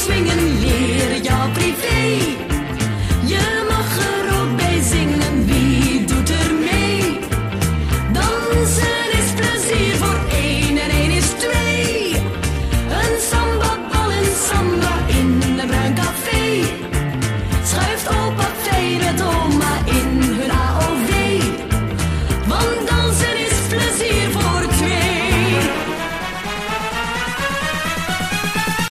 swinging.